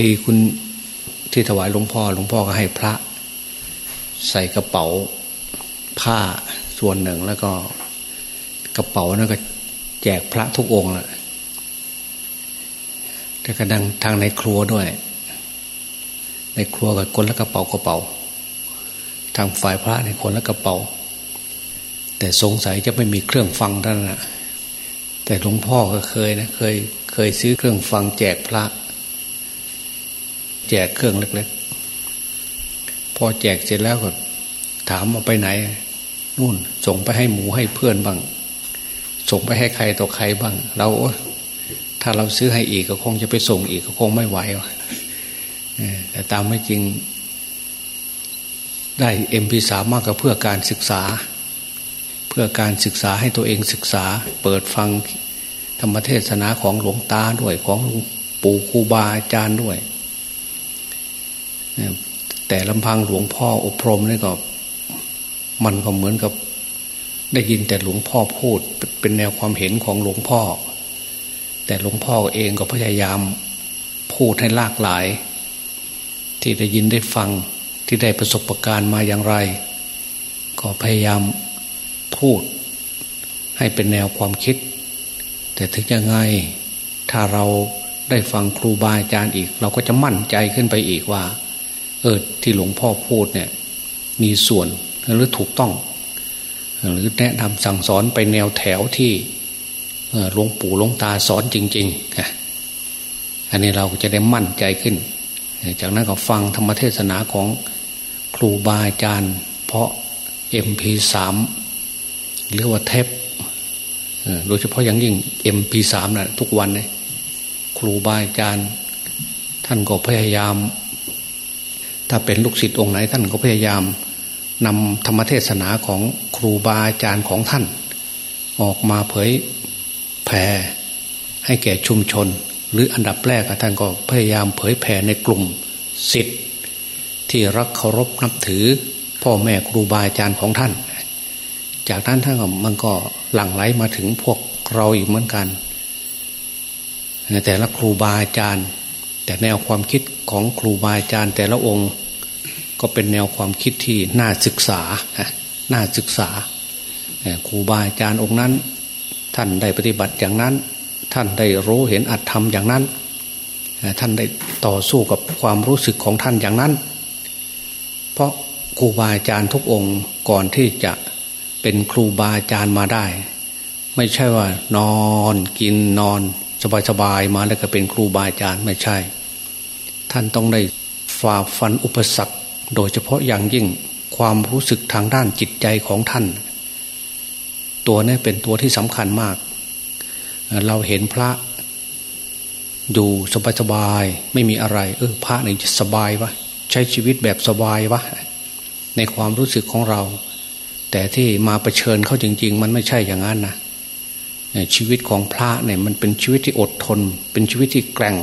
ทีคุณที่ถวายหลวงพ่อหลวงพ่อก็ให้พระ ใส่กระเป๋าผ้าส่วนหนึ่งแล้วก็กระเป๋านั่นก็แจกพระทุกองค์แหละแต่กระดังทางในครัวด้วย ในครัวกับคนละกระเป๋ากระเป๋า ทางฝ่ายพระในคนละกระเป๋า แต่สงสัยจะไม่มีเครื่องฟังท่านนะแต่หลวงพ่อก็เคยนะเคยเคยซื้อเครื่องฟังแจกพระ แจกเครื่องเล็ก ๆ พอแจกเสร็จแล้วก็ ถามมาไปไหน นู่น ส่งไปให้หมูให้เพื่อนบ้าง ส่งไปให้ใครต่อใครบ้าง เราถ้าเราซื้อให้อีกก็คงจะไปส่งอีกก็คงไม่ไหวแต่ตามไม่จริง ได้เอ็มพีสามากก็เพื่อการศึกษา เพื่อการศึกษาให้ตัวเองศึกษา เปิดฟังธรรมเทศนาของหลวงตาด้วยของปู่ครูบาอาจารย์ด้วย แต่ลำพังหลวงพ่ออบรมนี่ก็ มันก็เหมือนกับ ได้ยินแต่หลวงพ่อพูดเป็นแนวความเห็นของหลวงพ่อ แต่หลวงพ่อเองก็พยายามพูดให้ลากหลาย ที่ได้ยินได้ฟังที่ได้ประสบการณ์มาอย่างไร ก็พยายามพูด ให้เป็นแนวความคิด แต่ถึงยังไงถ้าเราได้ฟังครูบาอาจารย์อีก เราก็จะมั่นใจขึ้นไปอีกว่า เออที่หลวงพ่อพูดเนี่ย มีส่วนหรือถูกต้อง หรือแนะนำสั่งสอนไปแนวแถวที่หลวงปู่หลวงตาสอนจริงๆอันนี้เราจะได้มั่นใจขึ้น จากนั้นก็ฟังธรรมเทศนาของครูบาอาจารย์ เพราะเอ็มพีสามหรือว่าเทปโดยเฉพาะอย่างยิ่งเอ็มพีสามนะทุกวันเลยครูบาอาจารย์ ท่านก็พยายาม ถ้าเป็นลูกศิษย์องค์ไหนท่านก็พยายามนำธรรมเทศนาของครูบาอาจารย์ของท่าน ออกมาเผยแผ่ให้แก่ชุมชน หรืออันดับแรกท่านก็พยายามเผยแผ่ในกลุ่มสิทธิ์ที่รักเคารพนับถือพ่อแม่ครูบาอาจารย์ของท่าน จากนั้นท่านก็มันก็หลั่งไหลมาถึงพวกเราอีกเหมือนกันแต่ละครูบาอาจารย์ แต่แนวความคิด ของครูบาอาจารย์แต่ละองค์ ก็เป็นแนวความคิดที่น่าศึกษาน่าศึกษาครูบาอาจารย์องค์นั้น ท่านได้ปฏิบัติอย่างนั้น ท่านได้รู้เห็นอัตธรรมอย่างนั้น ท่านได้ต่อสู้กับความรู้สึกของท่านอย่างนั้น เพราะครูบาอาจารย์ทุกองค์ก่อนที่จะเป็นครูบาอาจารย์มาได้ ไม่ใช่ว่านอนกินนอนสบายๆมาแล้วก็เป็นครูบาอาจารย์ไม่ใช่ ท่านต้องได้ฝ่าฟันอุปสรรค โดยเฉพาะอย่างยิ่งความรู้สึกทางด้านจิตใจของท่าน ตัวนี้เป็นตัวที่สำคัญมาก เราเห็นพระ อยู่สบายๆไม่มีอะไร เออพระนี่สบายวะใช้ชีวิตแบบสบายวะในความรู้สึกของเรา แต่ที่มาเผชิญเขาจริง ๆ มันไม่ใช่อย่างนั้นนะชีวิตของพระเนี่ยมันเป็นชีวิตที่อดทน เป็นชีวิตที่แกร่ง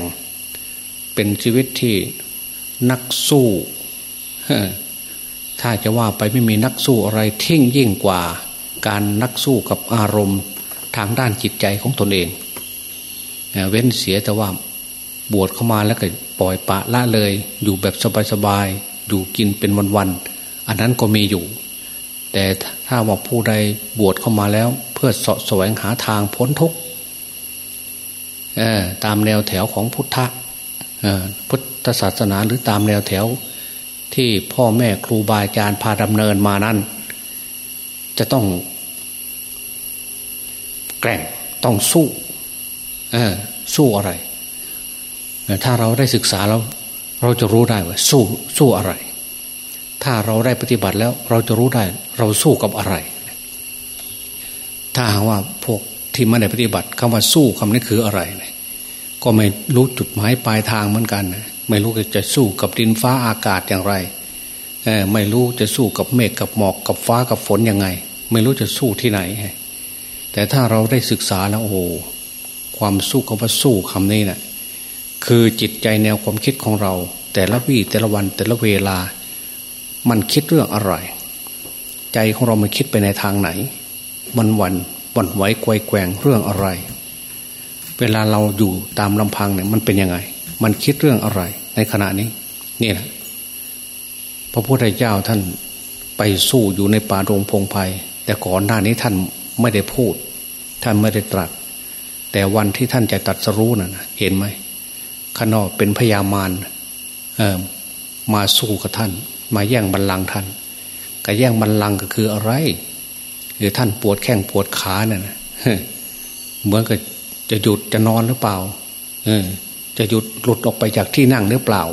เป็นชีวิตที่นักสู้ถ้าจะว่าไปไม่มีนักสู้อะไรเท่งยิ่งกว่า การนักสู้กับอารมณ์ทางด้านจิตใจของตนเอง เว้นเสียแต่ว่าบวชเข้ามาแล้วก็ปล่อยปะละเลย อยู่แบบสบายๆอยู่กินเป็นวันๆอันนั้นก็มีอยู่ แต่ถ้าว่าผู้ใดบวชเข้ามาแล้ว เพื่อสะแสวงหาทางพ้นทุกข์ตามแนวแถวของพุทธะ พุทธศาสนาหรือตามแนวแถว ที่พ่อแม่ครูบาอาจารย์พาดำเนินมานั้น จะต้อง แกร่งต้องสู้สู้อะไร ถ้าเราได้ศึกษาแล้ว เราจะรู้ได้ว่าสู้สู้อะไร ถ้าเราได้ปฏิบัติแล้ว เราจะรู้ได้ เราสู้กับอะไร ถ้าหากว่าพวกที่ไม่ได้ปฏิบัติคำว่าสู้คำนี้คืออะไร ก็ไม่รู้จุดหมายปลายทางเหมือนกัน ไม่รู้จะสู้กับดินฟ้าอากาศอย่างไรไม่รู้จะสู้กับเมฆกับหมอกกับฟ้ากับฝนยังไง ไม่รู้จะสู้ที่ไหน แต่ถ้าเราได้ศึกษาแล้วโอ้ความสู้คำว่าสู้คำนี้นะ่ะคือจิตใจแนวความคิดของเรา แต่ละวี่แต่ละวันแต่ละเวลา มันคิดเรื่องอะไร ใจของเรามันคิดไปในทางไหนมันวันวันไหวไกวแกว่งเรื่องอะไร เวลาเราอยู่ตามลำพังเนี่ยมันเป็นยังไง มันคิดเรื่องอะไร ในขณะนี้นี่แหละพระพุทธเจ้าท่านไปสู้อยู่ในป่ารงพงไพ่แต่ก่อนหน้านี้ท่านไม่ได้พูด ท่านไม่ได้ตรัส แต่วันที่ท่านจะตัดสรู้นะ่ะเห็นไหมข้างนอกเป็นพญามารมาสู้กับท่าน มาแย่งบัลลังก์ท่านก็แย่งบัลลังก์ก็คืออะไรหรือท่านปวดแข้งปวดขาเนี่ยนะเหมือนกับ จะหยุดจะนอนหรือเปล่าเออจะหยุดหลุดออกไปจากที่นั่งหรือเปล่า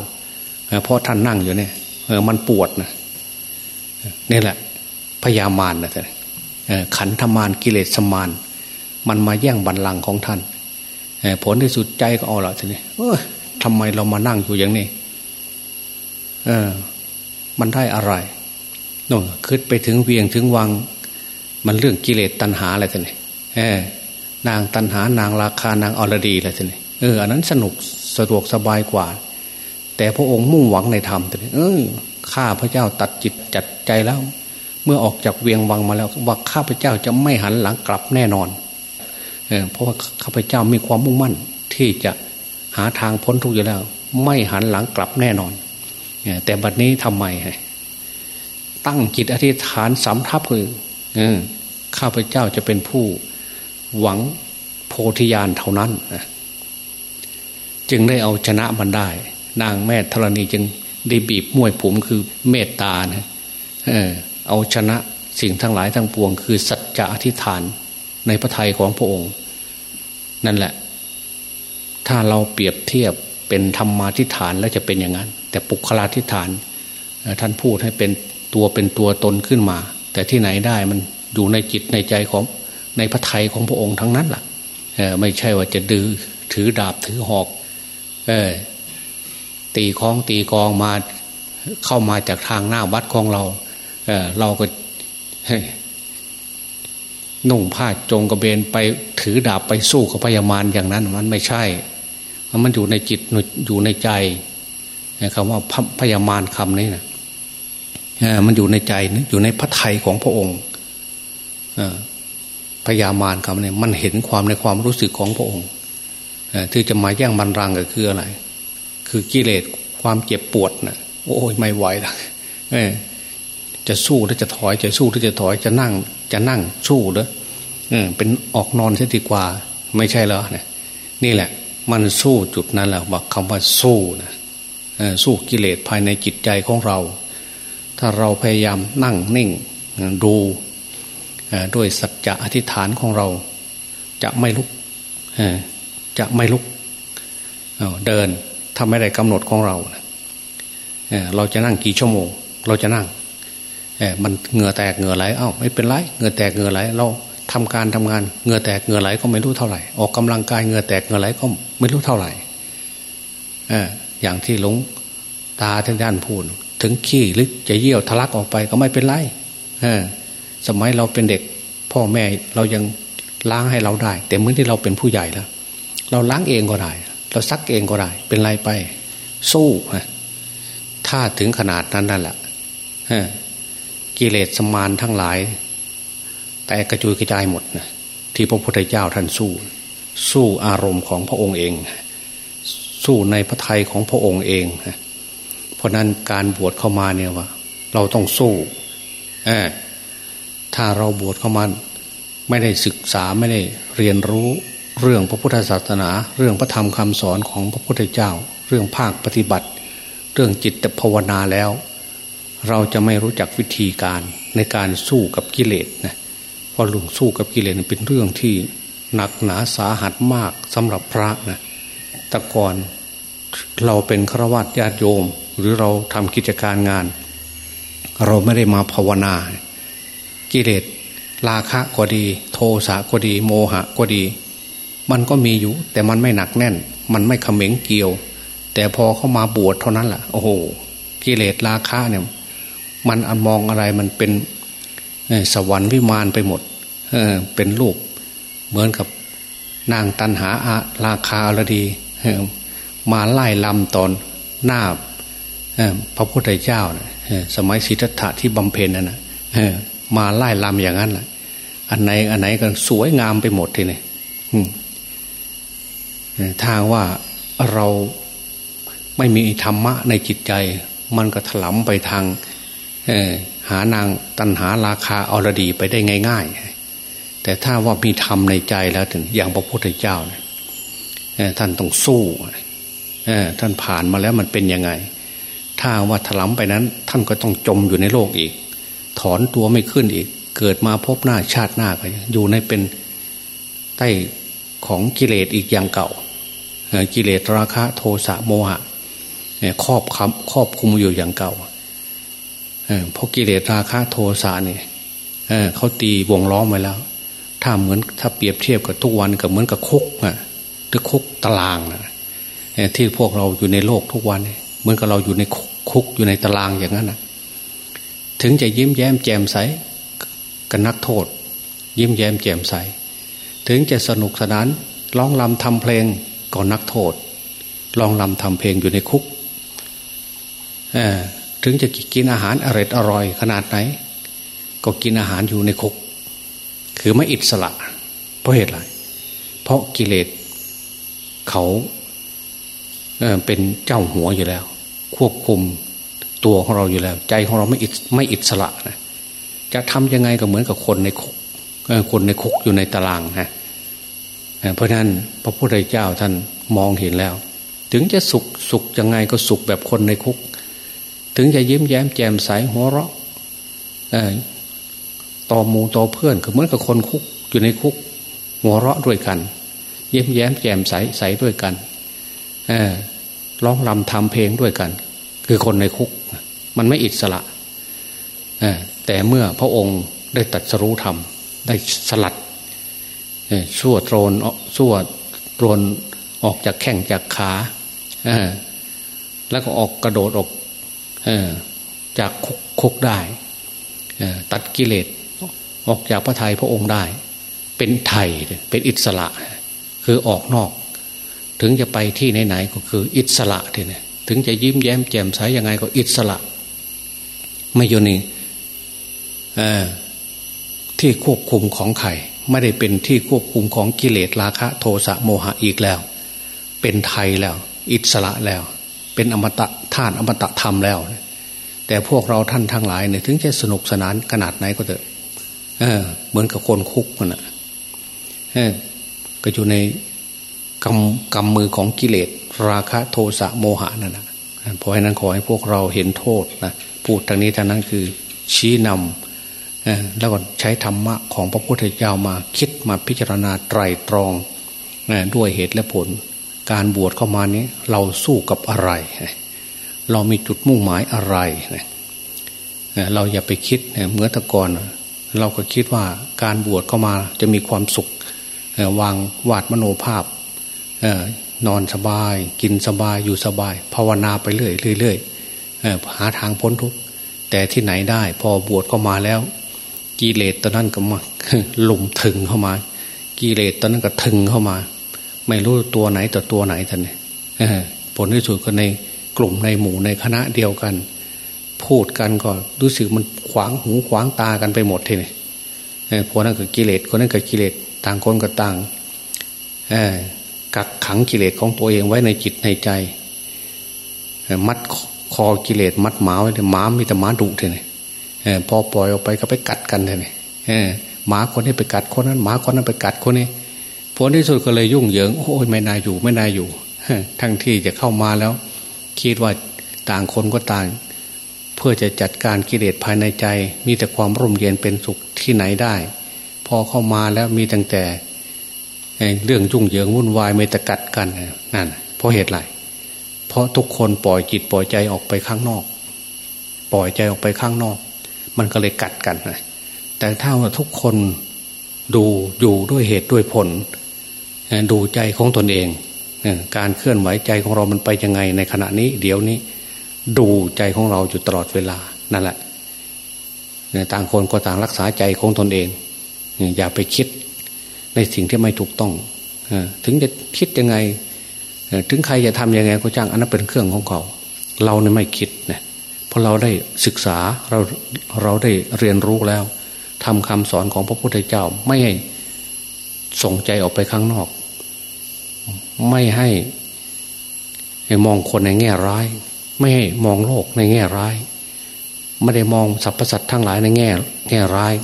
เพราะท่านนั่งอยู่เนี่ยเออมันปวดนะนี่แหละพยามารนะท่านขันธมารกิเลสมานมันมาแย่งบัลลังก์ของท่านผลที่สุดใจก็เอาละทีนี้เออทำไมเรามานั่งอยู่อย่างนี้เออ มันได้อะไรนู่นขึ้นไปถึงเวียงถึงวัง มันเรื่องกิเลสตัณหาอะไรท่านนี่ นางตัณหานางราคานางอรดีอะไรท่านนี่เอออันนั้นสนุกสะดวกสบายกว่า แต่พระองค์มุ่งหวังในธรรมท่านนี่เออข้าพระเจ้าตัดจิตจัดใจแล้ว เมื่อออกจากเวียงวังมาแล้วว่าข้าพเจ้าจะไม่หันหลังกลับแน่นอนเออเพราะว่าข้าพเจ้ามีความมุ่งมั่น ที่จะหาทางพ้นทุกข์อยู่แล้ว ไม่หันหลังกลับแน่นอนแต่บัดนี้ทำไมตั้งจิตอธิษฐานสำทับคือข้าพเจ้าจะเป็นผู้ หวังโพธิญาณเท่านั้น จึงได้เอาชนะมันได้ นางแม่ธรณีจึงได้บีบมวยผมคือเมตตานะเออเอาชนะสิ่งทั้งหลายทั้งปวง คือสัจจะอธิษฐานในพระทัยของพระองค์ นั่นแหละ ถ้าเราเปรียบเทียบเป็นธรรมาทิฏฐานแล้วจะเป็นอย่างนั้น แต่ปุคลาทิฏฐาน ท่านพูดให้เป็นตัวเป็นตัวตนขึ้นมา แต่ที่ไหนได้มันอยู่ในจิตในใจของ ในพระไทยของพระองค์ทั้งนั้นแหละไม่ใช่ว่าจะดื้อถือดาบถือหอกอตีคล้องตีกองมาเข้ามาจากทางหน้าวัดของเราเเราก็นุ่งผ้าจงกระเบนไปถือดาบไปสู้กับพญามารอย่างนั้น มันไม่ใช่ มันอยู่ในจิตอยู่ในใจคำว่าพญามารคำนี้นะมันอยู่ในใจอยู่ในพระไทยของพระองค์ พญามารคำนี้มันเห็นความในความรู้สึกของพระองค์ที่จะมาแย่งบันรังก็คืออะไร คือกิเลสความเจ็บปวดนะ่ะ โอ้ยไม่ไหวละจะสู้หรือจะถอย จะสู้หรือจะถอยจะนั่ง จะนั่งสู้หรือเป็นออกนอนเสียดีกว่า ไม่ใช่เหรอเนี่ยนี่แหละ มันสู้จุดนั้นแหละบอกคำว่าสู้นะสู้กิเลสภายในจิตใจของเรา ถ้าเราพยายามนั่งนิ่ง ดู ด้วยสัจจะอธิษฐานของเรา จะไม่ลุกจะไม่ลุกเดินถ้าไม่ได้กำหนดของเราเราจะนั่งกี่ชั่วโมง เราจะนั่งมันเหงื่อแตกเหงื่อไหลเอ้าไม่เป็นไรเหงื่อแตกเหงื่อไหลเราทำการทำงานเหงื่อแตกเหงื่อไหลก็ไม่รู้เท่าไหร่ ออกกำลังกายเหงื่อแตกเหงื่อไหลก็ไม่รู้เท่าไหร่อย่างที่หลวงตาท่านด้านพูดถึงขี้หรือจะเยี่ยวทะลักออกไปก็ไม่เป็นไร สมัยเราเป็นเด็ก พ่อแม่เรายังล้างให้เราได้ แต่เมื่อที่เราเป็นผู้ใหญ่แล้ว เราล้างเองก็ได้ เราซักเองก็ได้ เป็นไรไป สู้ถ้าถึงขนาดนั้นนั่นแหละกิเลสสมานทั้งหลาย แต่กระจุยกระจายหมดนะที่พระพุทธเจ้าท่านสู้ สู้อารมณ์ของพระองค์เอง สู้ในพระทัยของพระองค์เองเพราะนั้นการบวชเข้ามาเนี่ยว่า เราต้องสู้ ถ้าเราบวชเข้ามาไม่ได้ศึกษาไม่ได้เรียนรู้เรื่องพระพุทธศาสนา เรื่องพระธรรมคำสอนของพระพุทธเจ้า เรื่องภาคปฏิบัติ เรื่องจิตภาวนาแล้ว เราจะไม่รู้จักวิธีการในการสู้กับกิเลสนะเพราะลุงสู้กับกิเลสเป็นเรื่องที่หนักหนาสาหัสมากสำหรับพระนะแต่ก่อนเราเป็นฆราวาสญาติโยม หรือเราทำกิจการงาน เราไม่ได้มาภาวนา กิเลสราคะก็ดี โทสะก็ดี โมหะก็ดี มันก็มีอยู่ แต่มันไม่หนักแน่น มันไม่ขม็งเกี่ยว แต่พอเข้ามาบวชเท่านั้นแหละโอ้โหกิเลสราคะเนี่ย มันอันมองอะไรมันเป็นสวรรค์วิมานไปหมดเเป็นรูปเหมือนกับนางตันหาอาราคาอรดีมาไล่ลำตอนหน้าพระพุทธเจ้าสมัยสิทธัตถะที่บำเพ็ญนั่นนะ มาไล่ลำอย่างนั้นแหละอันไหนอันไหนก็สวยงามไปหมดทีนี่ทางว่าเราไม่มีธรรมะในจิตใจ มันก็ถลำไปทางหานางตันหาราคาอรดีไปได้ง่าย ๆ แต่ถ้าว่ามีธรรมในใจแล้วถึงอย่างพระพุทธเจ้าเนี่ยท่านต้องสู้ท่านผ่านมาแล้วมันเป็นยังไง ถ้าว่าถลำไปนั้น ท่านก็ต้องจมอยู่ในโลกอีก อนตัวไม่ขึ้นอีก เกิดมาพบหน้าชาติหน้าก็อยู่ในเป็นใต้ของกิเลสอีกอย่างเก่า กิเลสราคะโทสะโมหะครอบคำครอบคุมอยู่อย่างเก่าเพราะกิเลสราคะโทสะเนี่ยเขาตีวงล้อมไว้แล้ว ถ้าเหมือนถ้าเปรียบเทียบกับทุกวันก็เหมือนกับคุกอะหรือคุกตารางนะที่พวกเราอยู่ในโลกทุกวันเหมือนกับเราอยู่ในคุกอยู่ในตารางอย่างนั้นนะ ถึงจะยิ้มแย้มแจ่มใสกับนักโทษ ยิ้มแย้มแจ่มใส ถึงจะสนุกสนานร้องลำทำเพลงก็นักโทษร้องลำทำเพลงอยู่ในคุกถึงจะกินอาหารอร่อยอร่อยขนาดไหน ก็กินอาหารอยู่ในคุก คือไม่อิสระ เพราะเหตุอะไร เพราะกิเลสเขาเป็นเจ้าหัวอยู่แล้ว ควบคุม ตัวของเราอยู่แล้ว ใจของเราไม่อิไม่อิสระนะจะทำยังไงก็เหมือนกับคนในคุกคนในคุกอยู่ในตารางนะเพราะนั้นพระพุทธเจ้าท่านมองเห็นแล้ว ถึงจะสุขสุขยังไงก็สุขแบบคนในคุก ถึงจะยิ้มแย้มแจ่มใสหัวเราะต่อมูต่อเพื่อนก็เหมือนกับคนคุกอยู่ในคุก หัวเราะด้วยกัน ยิ้มแย้มแจ่มใสใสด้วยกันร้องรำทำเพลงด้วยกัน คือคนในคุก มันไม่อิสระแต่เมื่อพระองค์ได้ตัดสรู้ธรรม ได้สลัดสั่วโตรนสั่วโตรนออกจากแข้งจากขาแล้วก็ออกกระโดดออกจากคุกคกได้ตัดกิเลสออกจากพระทัยพระองค์ได้ เป็นไทยเป็นอิสระ คือออกนอก ถึงจะไปที่ไหนๆก็คืออิสระทีนี้ ถึงจะยิ้มแย้มแจ่มใสยังไงก็อิสระ ไม่อยู่นี่ที่ควบคุมของใครไม่ได้เป็นที่ควบคุมของกิเลสราคะ โทสะโมหะอีกแล้ว เป็นไทยแล้ว อิสระแล้ว เป็นอมตะท่านอมตะธรรมแล้ว แต่พวกเราท่านทั้งหลายเนี่ยถึงจะสนุกสนานขนาดไหนก็เถอะเออ เหมือนกับคนคุกมันอะก็อยู่ในกำกำมือของกิเลส ราคะโทสะโมหะนั่นนะเพราะฉะนั้นขอให้พวกเราเห็นโทษนะพูดทางนี้ทางนั้นคือชี้นำแล้วก็ใช้ธรรมะของพระพุทธเจ้ามาคิดมาพิจารณาไตรตรองด้วยเหตุและผล การบวชเข้ามานี้เราสู้กับอะไร เรามีจุดมุ่งหมายอะไร เราอย่าไปคิดเมื่อตะกอนเราก็คิดว่าการบวชเข้ามาจะมีความสุขวางวาดมโนภาพ นอนสบาย กินสบายอยู่สบาย ภาวนาไปเรื่อยเรื่อยหาทางพ้นทุกข์แต่ที่ไหนได้ พอบวชก็มาแล้ว กิเลสตอนนั้นก็มาหลุมถึงเข้ามา กิเลสตอนนั้นก็ถึงเข้ามา ไม่รู้ตัวไหนต่อตัวไหนท่านเนี่ยผลที่สุดก็ในกลุ่มในหมู่ในคณะเดียวกัน พูดกันก็รู้สึกมันขวางหูขวางตากันไปหมดทีนี่พวกนั้นก็กิเลสคนนั้นก็กิเลสต่างคนก็ต่าง กักขังกิเลสของตัวเองไว้ในจิตในใจ มัดคอกิเลสมัดหมาไว้เลยหมามีแต่หมาดุเท่านี่พอปล่อยออกไปก็ไปกัดกันเท่านี่หมาคนนี้ไปกัดคนนั้นหมาคนนั้นไปกัดคนนี้ผลที่สุดก็เลยยุ่งเหยิงโอ้ยไม่น่าอยู่ไม่น่าอยู่ทั้งที่จะเข้ามาแล้ว คิดว่าต่างคนก็ต่าง เพื่อจะจัดการกิเลสภายในใจ มีแต่ความร่มเย็นเป็นสุขที่ไหนได้ พอเข้ามาแล้วมีตั้งแต่ เรื่องยุ่งเหยิงวุ่นวายไม่ตะกัดกันนั่นเพราะเหตุไรเพราะทุกคนปล่อยจิตปล่อยใจออกไปข้างนอก ปล่อยใจออกไปข้างนอก มันก็เลยกัดกันนะแต่ถ้าว่าทุกคนดูอยู่ด้วยเหตุด้วยผล ดูใจของตนเอง การเคลื่อนไหวใจของเรามันไปยังไงในขณะนี้ เดี๋ยวนี้ ดูใจของเราอยู่ตลอดเวลานั่นแหละต่างคนก็ต่างรักษาใจของตนเอง อย่าไปคิด ในสิ่งที่ไม่ถูกต้องถึงจะคิดยังไง ถึงใครจะทำยังไงก็จ้างอันนั้นเป็นเครื่องของเขา เราเนี่ยไม่คิดนะเพราะเราได้ศึกษาเราเราได้เรียนรู้แล้วทำคำสอนของพระพุทธเจ้าไม่ให้ส่งใจออกไปข้างนอก ไม่ให้ให้มองคนในแง่ร้าย ไม่ให้มองโลกในแง่ร้าย ไม่ได้มองสรรพสัตว์ทั้งหลายในแง่ แง่ร้าย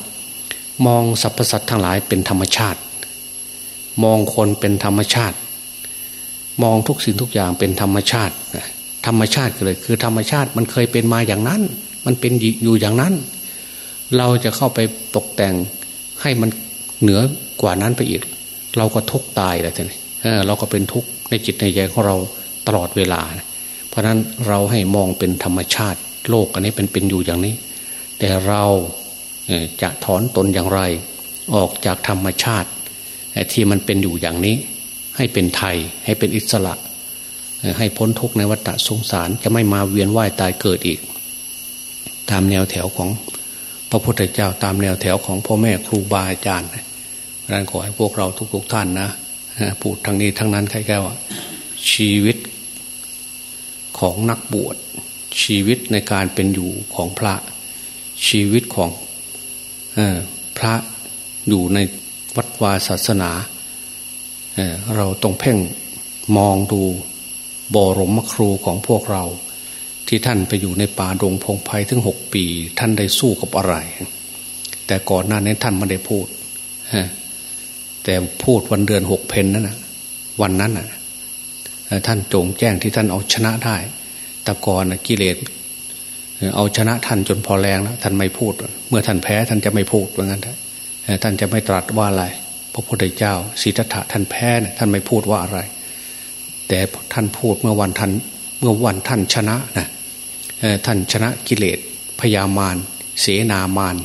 มองสรรพสัตว์ทั้งหลายเป็นธรรมชาติ มองคนเป็นธรรมชาติ มองทุกสิ่งทุกอย่างเป็นธรรมชาติ ธรรมชาติเลยคือธรรมชาติมันเคยเป็นมาอย่างนั้น มันเป็นอยู่อย่างนั้น เราจะเข้าไปตกแต่งให้มันเหนือกว่านั้นไปอีก เราก็ทุกตายแล้วทีนี้เราก็เป็นทุกข์ในจิตในใจของเราตลอดเวลา เพราะนั้นเราให้มองเป็นธรรมชาติ โลกอันนี้เป็นเป็นอยู่อย่างนี้ แต่เราจะถอนตนอย่างไร ออกจากธรรมชาติ ที่มันเป็นอยู่อย่างนี้ ให้เป็นไทย ให้เป็นอิสระ ให้พ้นทุกข์ในวัฏสงสารจะไม่มาเวียนว่ายตายเกิดอีก ตามแนวแถวของพระพุทธเจ้าตามแนวแถวของพ่อแม่ครูบาอาจารย์เพรานั้นขอให้พวกเราทุก ๆ ท่านนะพูดทางนี้ทั้งนั้นใครแค่ว่าชีวิตของนักบวชชีวิตในการเป็นอยู่ของพระชีวิตของอพระอยู่ใน วาศาสนาเเราต้องเพ่งมองดูบรมครูของพวกเรา ที่ท่านไปอยู่ในป่าดงพงไพ่ถึงหกปี ท่านได้สู้กับอะไร แต่ก่อนหน้านี้ท่านไม่ได้พูดแต่พูดวันเดือนหกเพนนั่นนะวันนั้นนะท่านจงแจ้งที่ท่านเอาชนะได้ แต่ก่อนกิเลสเอาชนะท่านจนพอแรงแล้วท่านไม่พูด เมื่อท่านแพ้ท่านจะไม่พูดว่างั้นท่านจะไม่ตรัสว่าอะไร พระพุทธเจ้าสิทธัตถะท่านแพ้เนี่ยท่านไม่พูดว่าอะไร แต่ท่านพูดเมื่อวันท่านเมื่อวันท่านชนะนะท่านชนะกิเลสพยามารเสนามาร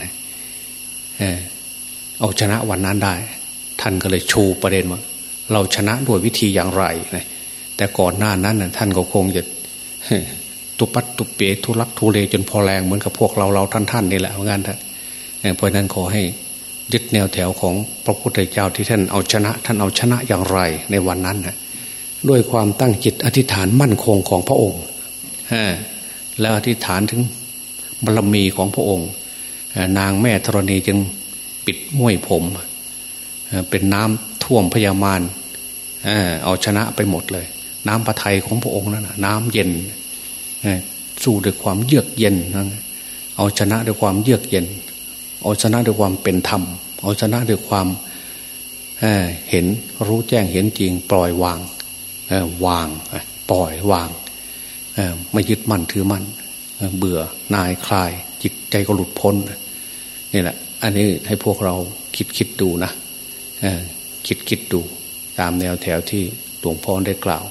เอาชนะวันนั้นได้ ท่านก็เลยชูประเด็นว่าเราชนะด้วยวิธีอย่างไรแต่ก่อนหน้านั้นท่านก็คงจะตุปัตตุเปทุลักทุเลจนพอแรงเหมือนกับพวกเราเราท่านท่านนี่แหละเหมือนกันท่านเพราะนั้นขอให้ ยึดแนวแถวของพระพุทธเจ้าที่ท่านเอาชนะ ท่านเอาชนะอย่างไรในวันนั้นนะด้วยความตั้งจิตอธิษฐานมั่นคงของพระองค์แล้วอธิษฐานถึงบารมีของพระองค์ นางแม่ธรณีจึงปิดม้วยผม เป็นน้ำท่วมพยามารเอาชนะไปหมดเลย น้ำประทัยของพระองค์นั่นน้ำเย็นสู้ด้วยความเยือกเย็น เอาชนะด้วยความเยือกเย็น เอาชนะด้วยความเป็นธรรม เอาชนะด้วยความเห็นรู้แจ้งเห็นจริง ปล่อยวางวางปล่อยวางไม่ยึดมั่นถือมั่นเบื่อนายคลาย จิตใจก็หลุดพ้นนี่แหละ อันนี้ให้พวกเราคิดคิดดูนะคิดคิดดู ตามแนวแถวที่หลวงพ่อได้กล่าว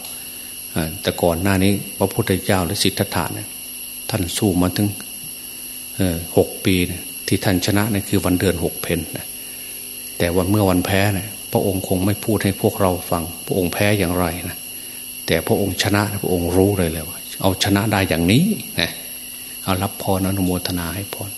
แต่ก่อนหน้านี้พระพุทธเจ้าและสิทธัตถะเนี่ยท่านสู้มาถึงหกปี ที่ท่านชนะนี่คือวันเดือนหกเพนแต่วันเมื่อวันแพ้เนี่ยพระองค์คงไม่พูดให้พวกเราฟัง พระองค์แพ้อย่างไรนะแต่พระองค์ชนะพระองค์รู้เลยเลยว่าเอาชนะได้อย่างนี้นะเอารับพรอนุโมทนาให้พร